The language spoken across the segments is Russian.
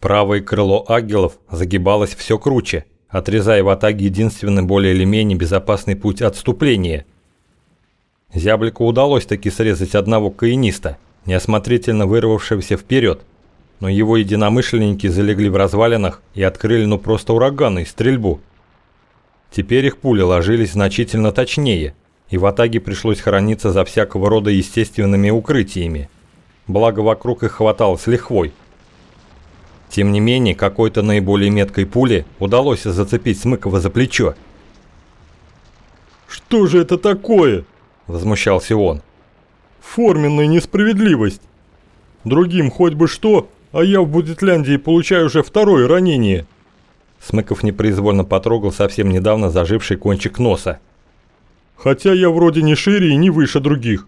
Правое крыло агелов загибалось все круче, отрезая в атаге единственный более или менее безопасный путь отступления. Зяблику удалось таки срезать одного каиниста, неосмотрительно вырвавшегося вперед, но его единомышленники залегли в развалинах и открыли ну просто ураганную стрельбу. Теперь их пули ложились значительно точнее, и в атаге пришлось храниться за всякого рода естественными укрытиями. Благо вокруг их хватало с лихвой. Тем не менее, какой-то наиболее меткой пуле удалось зацепить Смыкова за плечо. «Что же это такое?» – возмущался он. «Форменная несправедливость. Другим хоть бы что, а я в Будетляндии получаю уже второе ранение». Смыков непроизвольно потрогал совсем недавно заживший кончик носа. «Хотя я вроде не шире и не выше других».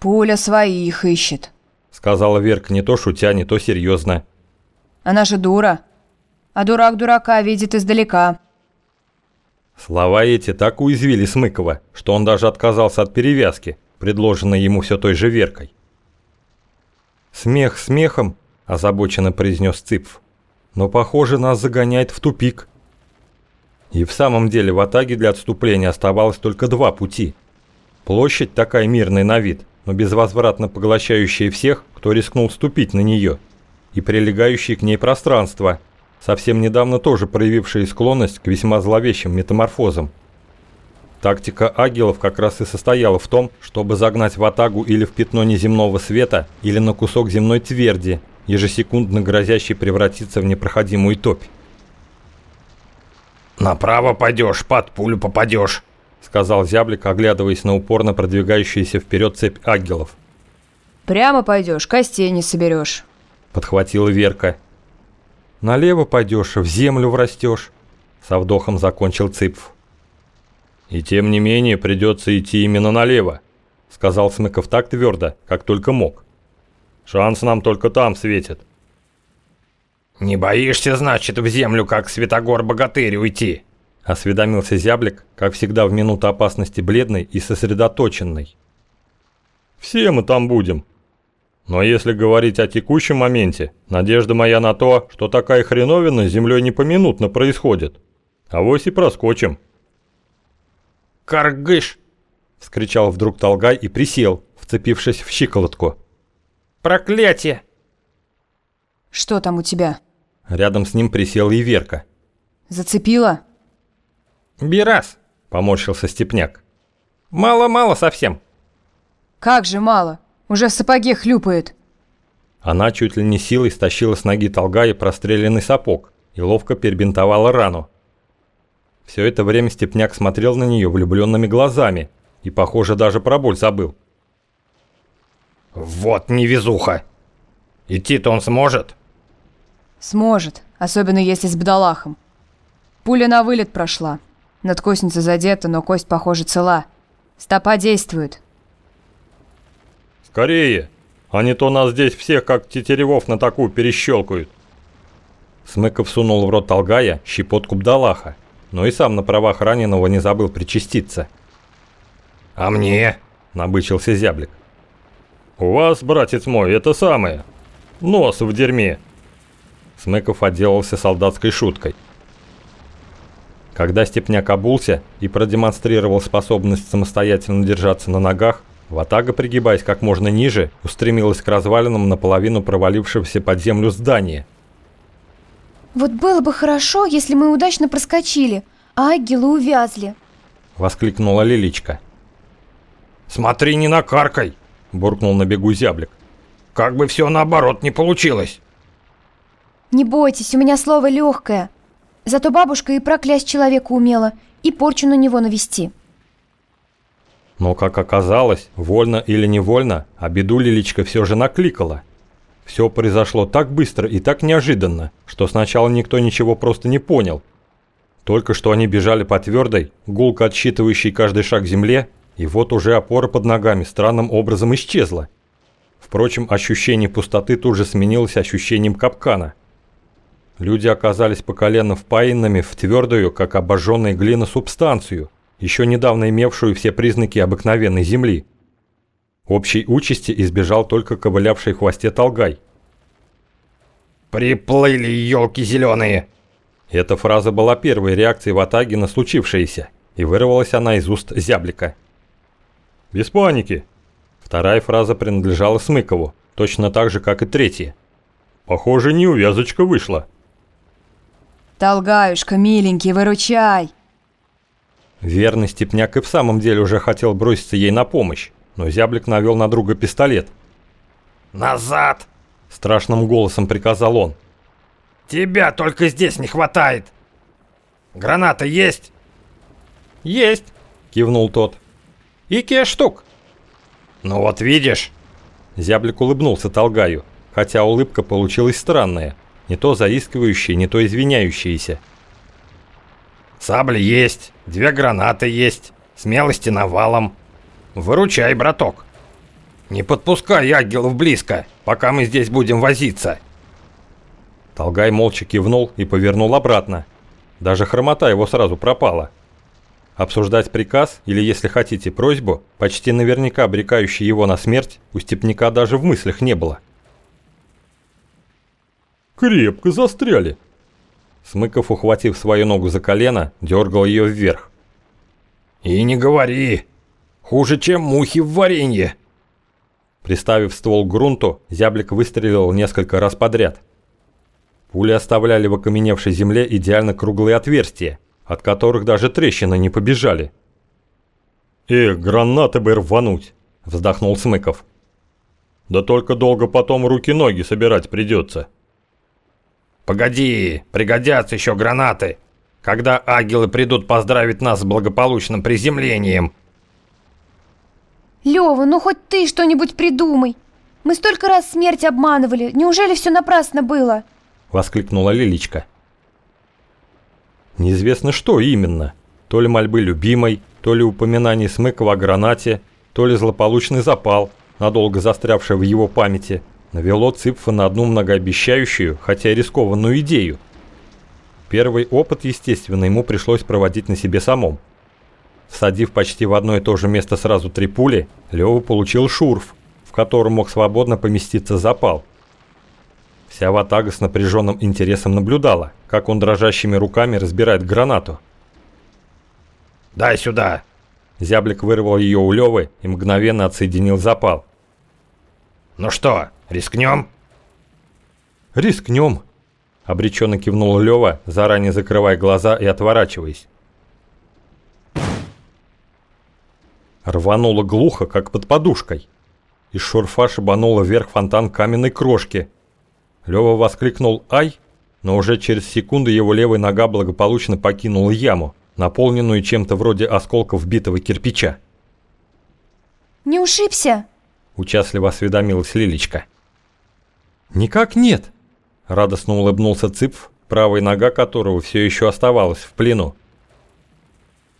«Пуля своих ищет», сказала Верка не то шутя, не то серьезно. Она же дура. А дурак дурака видит издалека. Слова эти так уязвили Смыкова, что он даже отказался от перевязки, предложенной ему все той же Веркой. «Смех смехом», – озабоченно произнес Цыпф, – «но, похоже, нас загоняет в тупик». И в самом деле в Атаге для отступления оставалось только два пути. Площадь такая мирная на вид, но безвозвратно поглощающая всех, кто рискнул ступить на нее, и прилегающие к ней пространства, совсем недавно тоже проявившие склонность к весьма зловещим метаморфозам. Тактика агелов как раз и состояла в том, чтобы загнать в атагу или в пятно неземного света, или на кусок земной тверди, ежесекундно грозящий превратиться в непроходимую топь. «Направо пойдешь, под пулю попадешь», — сказал зяблик, оглядываясь на упорно продвигающуюся вперед цепь ангелов. «Прямо пойдешь, костей не соберешь», — подхватила Верка. «Налево пойдешь, в землю врастешь», — со вдохом закончил Цыпф. «И тем не менее придется идти именно налево», — сказал Смыков так твердо, как только мог. «Шанс нам только там светит». «Не боишься, значит, в землю, как Святогор-богатырь, уйти?» Осведомился зяблик, как всегда в минуту опасности бледный и сосредоточенный. «Все мы там будем. Но если говорить о текущем моменте, надежда моя на то, что такая хреновина с землей не поминутно происходит. А вось и проскочим». «Каргыш!» – вскричал вдруг Толгай и присел, вцепившись в щиколотку. «Проклятие!» «Что там у тебя?» Рядом с ним присела и Верка. «Зацепила?» «Бирас», — поморщился Степняк. «Мало-мало совсем». «Как же мало? Уже в сапоге хлюпает». Она чуть ли не силой стащила с ноги Толгая простреленный сапог и ловко перебинтовала рану. Все это время Степняк смотрел на нее влюбленными глазами и, похоже, даже про боль забыл. «Вот невезуха! Идти-то он сможет?» «Сможет, особенно если с бедолахом. Пуля на вылет прошла». Надкосница задета, но кость, похоже, цела. Стопа действует. Скорее, а не то нас здесь всех, как тетеревов, на такую перещелкают. Смыков сунул в рот Толгая щепотку бдалаха, но и сам на правах раненого не забыл причаститься. «А мне?» – набычился зяблик. «У вас, братец мой, это самое. Нос в дерьме». Смыков отделался солдатской шуткой – когда Степняк обулся и продемонстрировал способность самостоятельно держаться на ногах, Ватага, пригибаясь как можно ниже, устремилась к развалинам наполовину провалившегося под землю здания. «Вот было бы хорошо, если мы удачно проскочили, а агилы увязли!» Воскликнула Лиличка. «Смотри, не накаркай!» – буркнул на бегу зяблик. «Как бы все наоборот не получилось!» «Не бойтесь, у меня слово легкое!» Зато бабушка и проклясть человека умела, и порчу на него навести. Но, как оказалось, вольно или невольно, а беду Лиличка все же накликала. Все произошло так быстро и так неожиданно, что сначала никто ничего просто не понял. Только что они бежали по твердой, гулко отсчитывающей каждый шаг земле, и вот уже опора под ногами странным образом исчезла. Впрочем, ощущение пустоты тут же сменилось ощущением капкана – Люди оказались по колено впаянными в твердую, как обожженная глина, субстанцию, еще недавно имевшую все признаки обыкновенной земли. Общей участи избежал только ковылявший в хвосте Толгай. Приплыли елки зеленые. Эта фраза была первой реакцией в Атаге на случившееся, и вырвалась она из уст зяблика. «Без паники!» Вторая фраза принадлежала Смыкову, точно так же, как и третья. «Похоже, неувязочка вышла». Толгаюшка, миленький, выручай! Верный степняк и в самом деле уже хотел броситься ей на помощь, но зяблик навел на друга пистолет. «Назад!» – страшным голосом приказал он. «Тебя только здесь не хватает! Граната есть?» «Есть!» – кивнул тот. «Икия штук!» «Ну вот видишь!» Зяблик улыбнулся Толгаю, хотя улыбка получилась странная, не то заискивающая, не то извиняющаяся. «Сабли есть, две гранаты есть, смелости навалом. Выручай, браток. Не подпускай ангелов близко, пока мы здесь будем возиться». Толгай молча кивнул и повернул обратно. Даже хромота его сразу пропала. Обсуждать приказ, или если хотите просьбу, почти наверняка обрекающий его на смерть, у степняка даже в мыслях не было. «Крепко застряли!» Смыков, ухватив свою ногу за колено, дергал ее вверх. «И не говори! Хуже, чем мухи в варенье!» Приставив ствол к грунту, зяблик выстрелил несколько раз подряд. Пули оставляли в окаменевшей земле идеально круглые отверстия, от которых даже трещины не побежали. «Эх, гранаты бы рвануть!» – вздохнул Смыков. «Да только долго потом руки-ноги собирать придется». «Погоди, пригодятся еще гранаты, когда агилы придут поздравить нас с благополучным приземлением». Лёва, ну хоть ты что-нибудь придумай. Мы столько раз смерть обманывали, неужели все напрасно было?» Воскликнула Лиличка. Неизвестно что именно. То ли мольбы любимой, то ли упоминание Смыкова о гранате, то ли злополучный запал, надолго застрявший в его памяти, навело Цыпфа на одну многообещающую, хотя и рискованную идею. Первый опыт, естественно, ему пришлось проводить на себе самом. Всадив почти в одно и то же место сразу три пули, Лёва получил шурф, в котором мог свободно поместиться запал. Вся ватага с напряженным интересом наблюдала, как он дрожащими руками разбирает гранату. «Дай сюда!» Зяблик вырвал ее у Левы и мгновенно отсоединил запал. «Ну что, рискнем?» «Рискнем!» – обреченно кивнул Лева, заранее закрывая глаза и отворачиваясь. Рвануло глухо, как под подушкой. Из шурфа шибануло вверх фонтан каменной крошки. Лёва воскликнул «Ай!», но уже через секунду его левая нога благополучно покинула яму, наполненную чем-то вроде осколков битого кирпича. «Не ушибся?» – участливо осведомилась Лилечка. «Никак нет!» – радостно улыбнулся Цыпф, правая нога которого все еще оставалась в плену.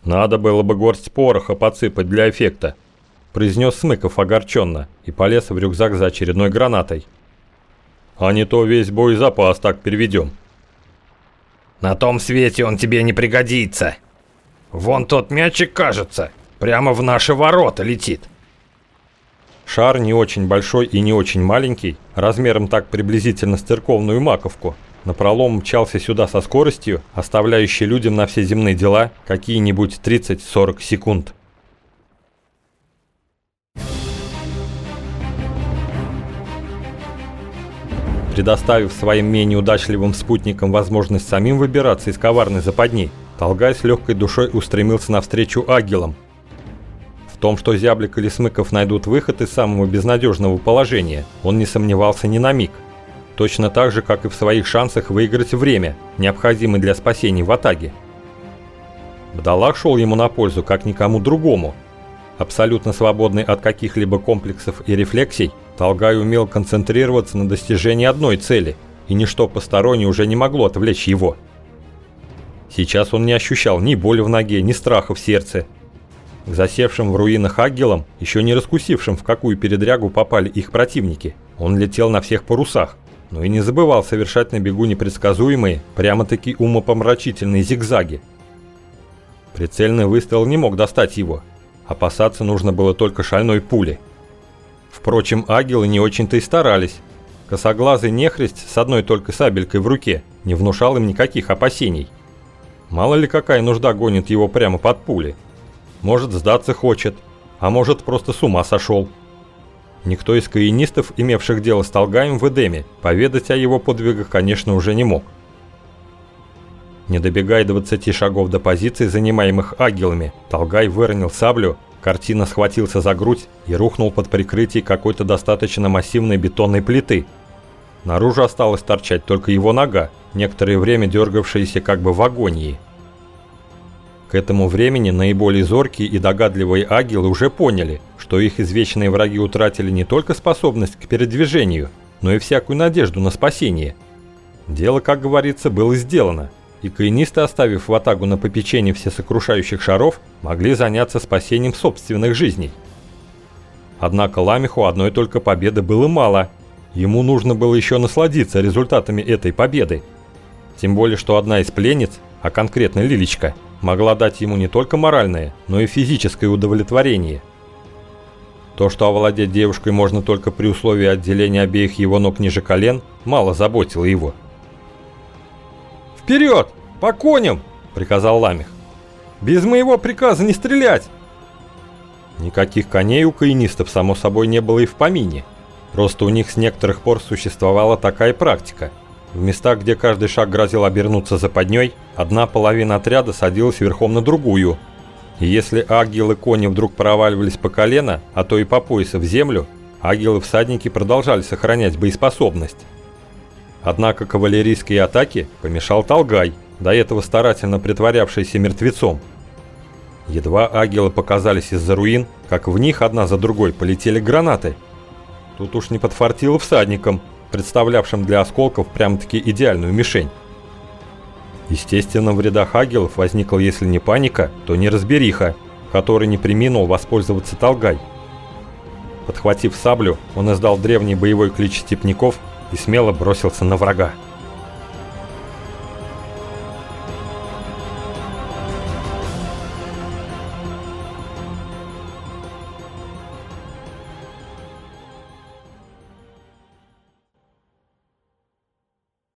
«Надо было бы горсть пороха подсыпать для эффекта», – произнес Смыков огорченно и полез в рюкзак за очередной гранатой. «А не то весь боезапас так переведем». «На том свете он тебе не пригодится. Вон тот мячик, кажется, прямо в наши ворота летит». Шар не очень большой и не очень маленький, размером так приблизительно с церковную маковку – напролом мчался сюда со скоростью, оставляющей людям на все земные дела какие-нибудь 30-40 секунд. Предоставив своим менее удачливым спутникам возможность самим выбираться из коварной западни, Толгай с легкой душой устремился навстречу агилам. Том, что Зяблик или Смыков найдут выход из самого безнадежного положения, он не сомневался ни на миг – точно так же, как и в своих шансах выиграть время, необходимое для спасения в Атаге. Бдалах шел ему на пользу, как никому другому. Абсолютно свободный от каких-либо комплексов и рефлексий, Талгай умел концентрироваться на достижении одной цели, и ничто постороннее уже не могло отвлечь его. Сейчас он не ощущал ни боли в ноге, ни страха в сердце. К засевшим в руинах агелам, еще не раскусившим, в какую передрягу попали их противники, он летел на всех парусах но и не забывал совершать на бегу непредсказуемые, прямо-таки умопомрачительные зигзаги. Прицельный выстрел не мог достать его. Опасаться нужно было только шальной пули. Впрочем, агилы не очень-то и старались. Косоглазый нехрест с одной только сабелькой в руке не внушал им никаких опасений. Мало ли какая нужда гонит его прямо под пули. Может сдаться хочет, а может просто с ума сошел. Никто из каинистов, имевших дело с Толгаем в Эдеме, поведать о его подвигах, конечно, уже не мог. Не добегая 20 шагов до позиции, занимаемых агилами, Толгай выронил саблю, картина схватился за грудь и рухнул под прикрытие какой-то достаточно массивной бетонной плиты. Наружу осталось торчать только его нога, некоторое время дергавшаяся как бы в агонии. К этому времени наиболее зоркие и догадливые агилы уже поняли, что их извечные враги утратили не только способность к передвижению, но и всякую надежду на спасение. Дело, как говорится, было сделано, и каинисты, оставив в атагу на попечение всесокрушающих шаров, могли заняться спасением собственных жизней. Однако Ламиху одной только победы было мало. Ему нужно было еще насладиться результатами этой победы. Тем более, что одна из пленниц, а конкретно Лилечка – могла дать ему не только моральное, но и физическое удовлетворение. То, что овладеть девушкой можно только при условии отделения обеих его ног ниже колен, мало заботило его. «Вперед! По коням!» – приказал Ламих. «Без моего приказа не стрелять!» Никаких коней у каинистов, само собой, не было и в помине. Просто у них с некоторых пор существовала такая практика – в местах, где каждый шаг грозил обернуться западней, одна половина отряда садилась верхом на другую. И если агилы кони вдруг проваливались по колено, а то и по пояса в землю, агилы-всадники продолжали сохранять боеспособность. Однако кавалерийские атаки помешал Талгай, до этого старательно притворявшийся мертвецом. Едва агилы показались из-за руин, как в них одна за другой полетели гранаты. Тут уж не подфартило всадникам – представлявшим для осколков прям-таки идеальную мишень. Естественно, в рядах агелов возникла, если не паника, то неразбериха, которой не приминул воспользоваться Талгай. Подхватив саблю, он издал древний боевой клич степняков и смело бросился на врага.